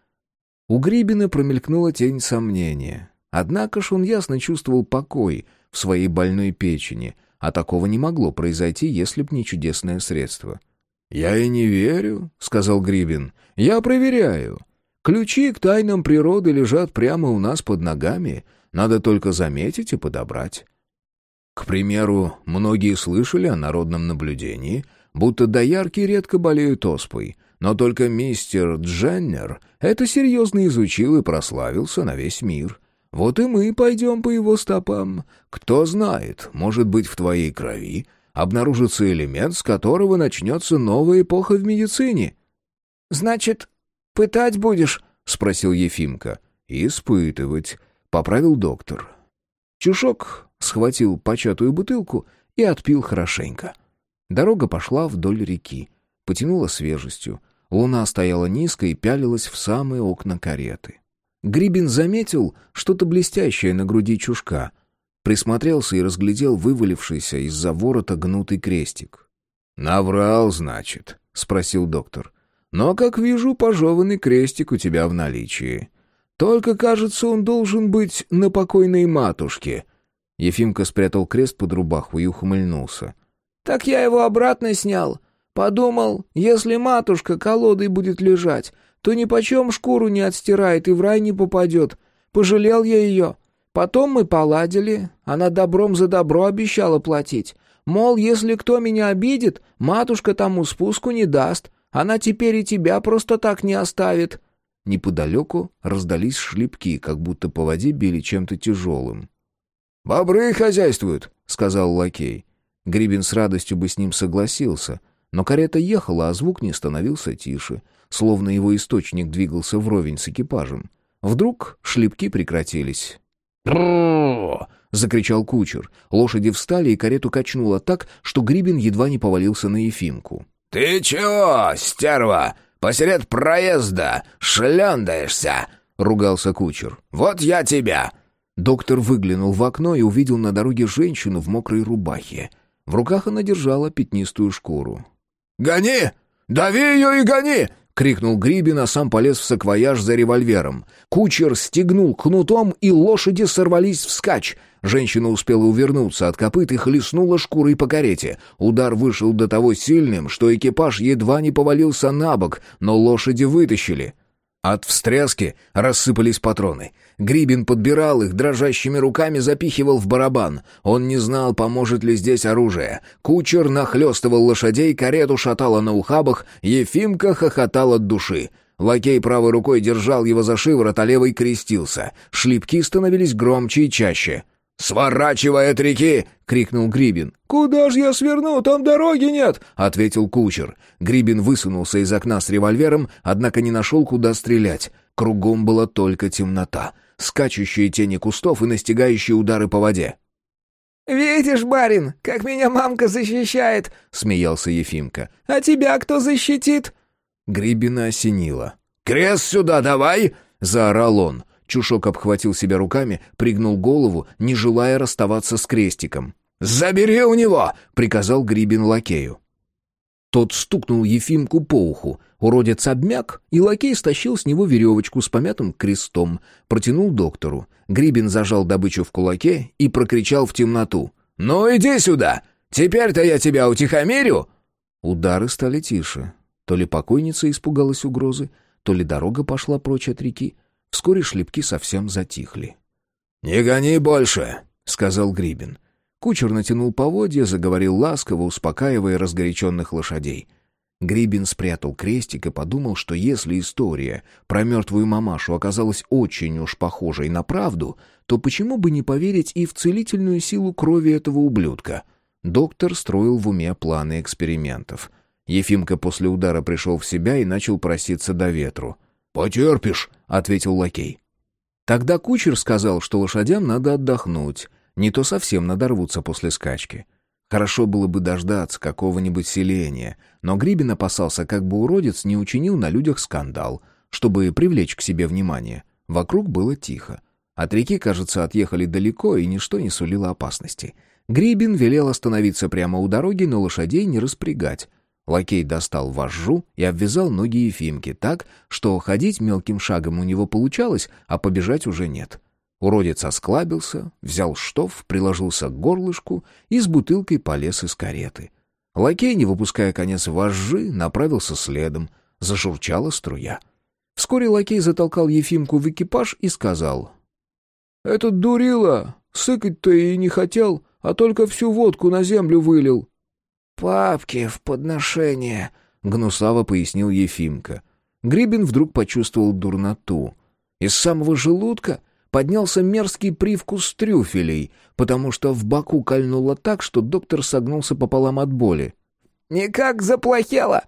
У Грибина промелькнула тень сомнения. Однако ж он ясно чувствовал покой в своей больной печени, а такого не могло произойти, если б не чудесное средство. «Я и не верю», — сказал Грибин. «Я проверяю. Ключи к тайнам природы лежат прямо у нас под ногами. Надо только заметить и подобрать. К примеру, многие слышали о народном наблюдении, будто доярки редко болеют оспой, но только мистер Дженнер это серьезно изучил и прославился на весь мир. Вот и мы пойдем по его стопам. Кто знает, может быть, в твоей крови обнаружится элемент, с которого начнется новая эпоха в медицине.
— Значит, пытать будешь? — спросил
Ефимка. — Испытывать, — поправил доктор. Чушок схватил початую бутылку и отпил хорошенько. Дорога пошла вдоль реки, потянула свежестью. Луна стояла низко и пялилась в самые окна кареты. Грибин заметил что-то блестящее на груди чушка, присмотрелся и разглядел вывалившийся из-за ворота гнутый крестик. «Наврал, значит?» — спросил доктор. «Но, как вижу, пожеванный крестик у тебя в наличии. Только, кажется, он должен быть на покойной матушке». Ефимка спрятал крест под рубаху и ухмыльнулся.
«Так я его обратно снял. Подумал, если матушка колодой будет лежать, то ни почем шкуру не отстирает и в рай не попадет. Пожалел я ее. Потом мы поладили. Она добром за добро обещала платить. Мол, если кто меня обидит, матушка тому спуску не даст. Она теперь и тебя просто так не оставит.
Неподалеку раздались шлепки, как будто по воде били чем-то тяжелым.
«Бобры хозяйствуют», — сказал лакей.
Грибин с радостью бы с ним согласился, но карета ехала, а звук не становился тише, словно его источник двигался вровень с экипажем. Вдруг шлепки прекратились. закричал кучер. Лошади встали, и карету качнуло так, что Грибин едва не повалился на Ефимку.
«Ты чего, стерва? Посеред проезда шлендаешься!» — ругался кучер. «Вот я тебя!»
Доктор выглянул в окно и увидел на дороге женщину в мокрой рубахе. В руках она держала пятнистую шкуру.
«Гони! Дави ее и гони!» — крикнул Грибин, а сам полез в саквояж за револьвером. Кучер стегнул кнутом, и лошади сорвались вскачь. Женщина успела увернуться от копыт и хлестнула шкурой по карете. Удар вышел до того сильным, что экипаж едва не повалился на бок, но лошади вытащили. От встряски рассыпались патроны. Грибин подбирал их, дрожащими руками запихивал в барабан. Он не знал, поможет ли здесь оружие. Кучер нахлестывал лошадей, карету шатала на ухабах, Ефимка хохотал от души. Лакей правой рукой держал его за шиворот, а левой крестился. Шлепки становились громче и чаще. «Сворачивай от реки!» — крикнул Грибин.
«Куда ж я сверну? Там дороги нет!»
— ответил кучер. Грибин высунулся из окна с револьвером, однако не нашел, куда стрелять. Кругом была только темнота, скачущие тени кустов и настигающие удары по воде.
«Видишь, барин, как меня мамка защищает!» — смеялся Ефимка. «А тебя кто защитит?»
Грибина осенило.
«Крест сюда давай!» — заорал он.
Чушок обхватил себя руками, пригнул голову, не желая расставаться с крестиком.
«Забери у него!» — приказал Грибин лакею.
Тот стукнул Ефимку по уху. Уродец обмяк, и лакей стащил с него веревочку с помятым крестом, протянул доктору. Грибин зажал добычу в кулаке и прокричал в темноту.
«Ну иди сюда! Теперь-то я тебя утихомирю!»
Удары стали тише. То ли покойница испугалась угрозы, то ли дорога пошла прочь от реки. Вскоре шлепки совсем затихли.
«Не гони больше», — сказал Грибин.
Кучер натянул поводья, заговорил ласково, успокаивая разгоряченных лошадей. Грибин спрятал крестик и подумал, что если история про мертвую мамашу оказалась очень уж похожей на правду, то почему бы не поверить и в целительную силу крови этого ублюдка? Доктор строил в уме планы экспериментов. Ефимка после удара пришел в себя и начал проситься до ветру. «Потерпишь», — ответил лакей. Тогда кучер сказал, что лошадям надо отдохнуть, не то совсем надорвутся после скачки. Хорошо было бы дождаться какого-нибудь селения, но Грибин опасался, как бы уродец не учинил на людях скандал, чтобы привлечь к себе внимание. Вокруг было тихо. От реки, кажется, отъехали далеко, и ничто не сулило опасности. Грибин велел остановиться прямо у дороги, но лошадей не распрягать. Лакей достал вожжу и обвязал ноги Ефимки так, что ходить мелким шагом у него получалось, а побежать уже нет. Уродец осклабился, взял штоф, приложился к горлышку и с бутылкой полез из кареты. Лакей, не выпуская конец вожжи, направился следом. Зашурчала струя. Вскоре лакей затолкал Ефимку в экипаж и сказал. «Этот дурила, сыкать-то и не хотел, а только всю водку на землю вылил».
«Папки в подношение», — гнусаво пояснил Ефимка.
Грибин вдруг почувствовал дурноту. Из самого желудка поднялся мерзкий привкус трюфелей, потому что в боку кольнуло так, что доктор согнулся пополам от боли.
«Никак заплохело!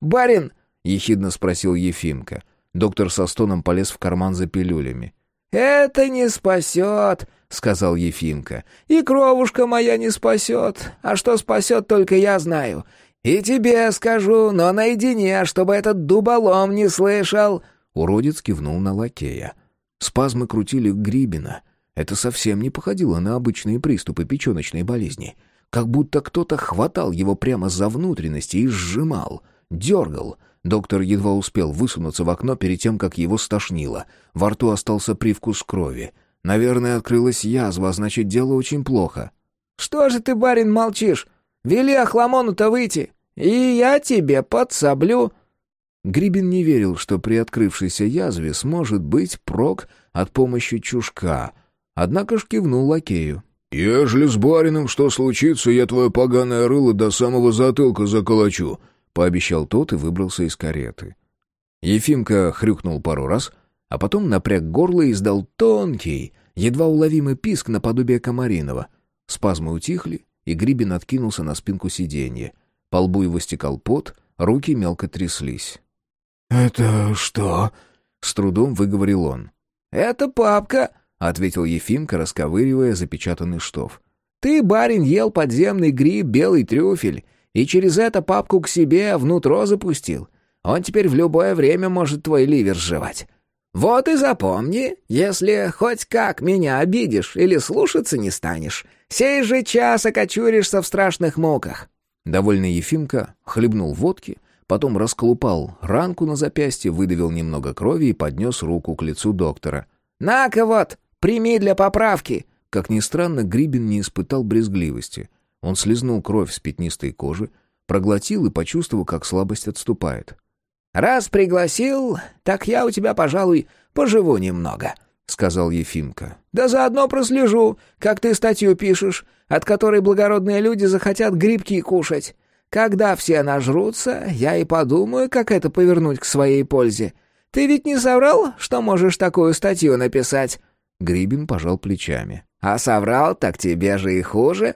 Барин!»
— ехидно спросил Ефимка. Доктор со стоном полез в карман за пилюлями.
«Это не спасет», — сказал Ефимка. «И кровушка моя не спасет. А что спасет, только я знаю. И тебе скажу, но наедине, чтобы этот дуболом не слышал».
Уродец кивнул на лакея. Спазмы крутили Грибина. Это совсем не походило на обычные приступы печеночной болезни. Как будто кто-то хватал его прямо за внутренности и сжимал, дергал. Доктор едва успел высунуться в окно перед тем, как его стошнило. Во рту остался привкус крови. Наверное, открылась язва, а значит, дело очень плохо.
«Что же ты, барин, молчишь? Вели Ахламону-то выйти, и я тебе подсоблю».
Грибин не верил, что при открывшейся язве сможет быть прок от помощи чушка, однако ж кивнул лакею. «Ежели с барином что случится, я твое поганое рыло до самого затылка заколочу», — пообещал тот и выбрался из кареты. Ефимка хрюкнул пару раз, а потом напряг горло и издал тонкий, едва уловимый писк наподобие комариного. Спазмы утихли, и Грибин откинулся на спинку сиденья. По лбу его стекал пот, руки мелко тряслись.
«Это что?» — с трудом выговорил он.
«Это папка», — ответил Ефимка, расковыривая запечатанный штоф. «Ты, барин, ел подземный гриб, белый трюфель, и через это папку к себе внутрь запустил. Он теперь в любое время может твой ливер сживать. Вот и запомни, если хоть как меня обидишь или слушаться не станешь, сей же час окочуришься в страшных муках».
Довольный Ефимка хлебнул водки — Потом расколупал ранку на запястье, выдавил немного крови и поднес руку к лицу доктора.
«На-ка вот, прими для поправки!»
Как ни странно, Грибин не испытал брезгливости. Он слезнул кровь с пятнистой кожи, проглотил и почувствовал, как слабость отступает.
«Раз пригласил, так я у тебя, пожалуй, поживу немного», — сказал Ефимка. «Да заодно прослежу, как ты статью пишешь, от которой благородные люди захотят грибки кушать. Когда все нажрутся, я и подумаю, как это повернуть к своей пользе. Ты ведь не соврал, что можешь такую статью написать?»
Грибин пожал плечами.
«А соврал, так тебе же и хуже».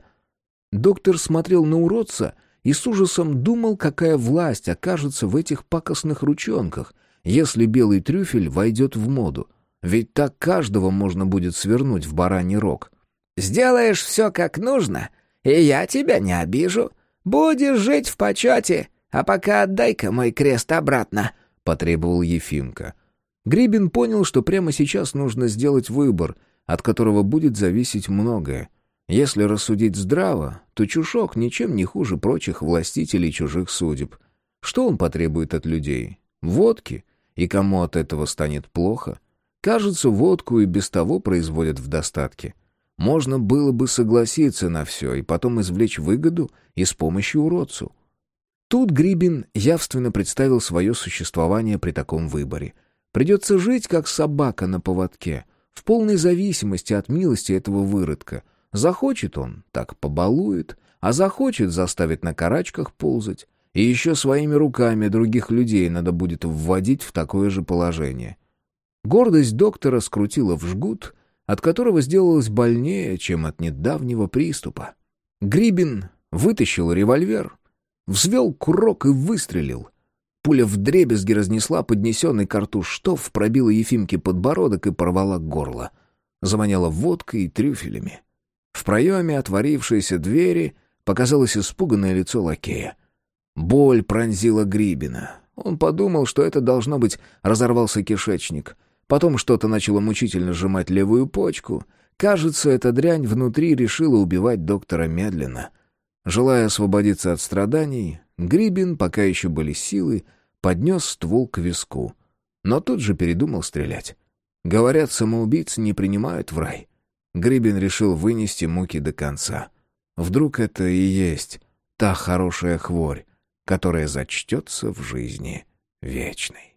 Доктор смотрел на уродца и с ужасом думал, какая власть окажется в этих пакостных ручонках, если белый трюфель войдет в моду. Ведь так каждого можно будет свернуть в бараний рог.
«Сделаешь все как нужно, и я тебя не обижу», Будешь жить в почете, а пока отдай-ка мой крест обратно», — потребовал Ефимка.
Грибин понял, что прямо сейчас нужно сделать выбор, от которого будет зависеть многое. Если рассудить здраво, то Чушок ничем не хуже прочих властителей чужих судеб. Что он потребует от людей? Водки? И кому от этого станет плохо? Кажется, водку и без того производят в достатке. Можно было бы согласиться на все и потом извлечь выгоду и с помощью уродцу. Тут Грибин явственно представил свое существование при таком выборе. Придется жить, как собака на поводке, в полной зависимости от милости этого выродка. Захочет он, так побалует, а захочет, заставит на карачках ползать. И еще своими руками других людей надо будет вводить в такое же положение. Гордость доктора скрутила в жгут, от которого сделалось больнее, чем от недавнего приступа. Грибин вытащил револьвер, взвел курок и выстрелил. Пуля вдребезги разнесла поднесенный картуш штоф, пробила Ефимке подбородок и порвала горло. Заманяла водкой и трюфелями. В проеме отворившейся двери показалось испуганное лицо лакея. Боль пронзила Грибина. Он подумал, что это должно быть разорвался кишечник. Потом что-то начало мучительно сжимать левую почку. Кажется, эта дрянь внутри решила убивать доктора медленно. Желая освободиться от страданий, Грибин, пока еще были силы, поднес ствол к виску. Но тут же передумал стрелять. Говорят, самоубийцы не принимают в рай. Грибин решил вынести муки до конца. Вдруг это и есть та хорошая хворь, которая зачтется в жизни вечной.